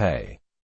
pay.